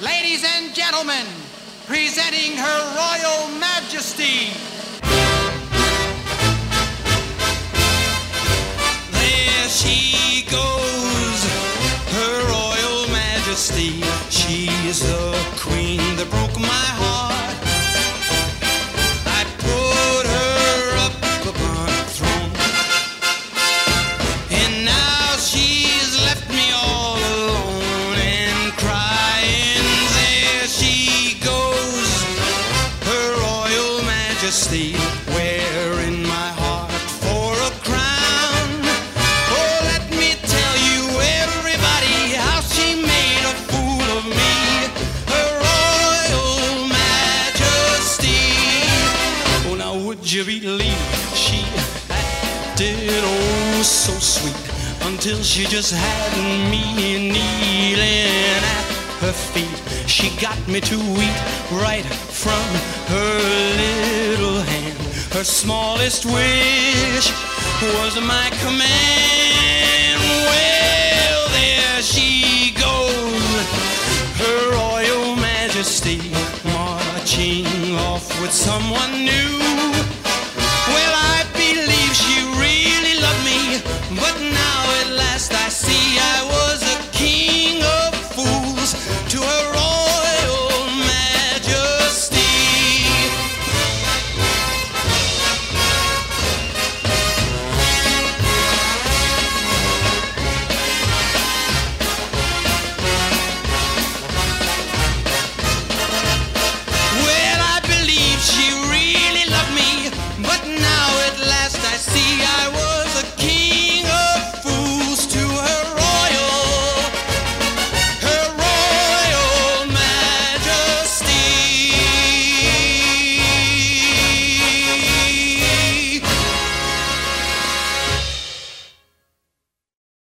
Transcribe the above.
Ladies and gentlemen, presenting Her Royal Majesty. There she goes, Her Royal Majesty. Majesty, wearing my heart for a crown. Oh, let me tell you, everybody, how she made a fool of me. Her Royal Majesty. Oh, now would you believe she acted oh so sweet until she just had me kneeling at her feet. She got me to eat right from her hand. Her smallest wish was my command. Well, there she goes, her royal majesty, marching off with someone new. Well, I believe she really loved me, but now at last I see.